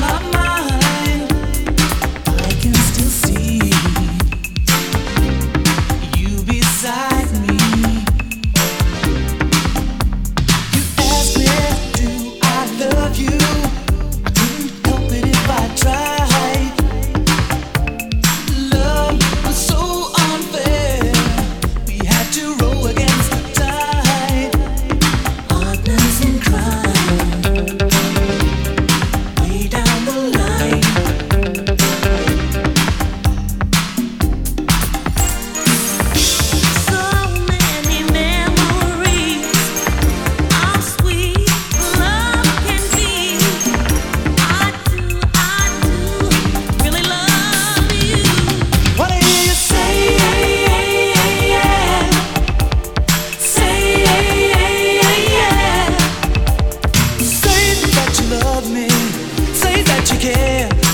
My mind. yeah.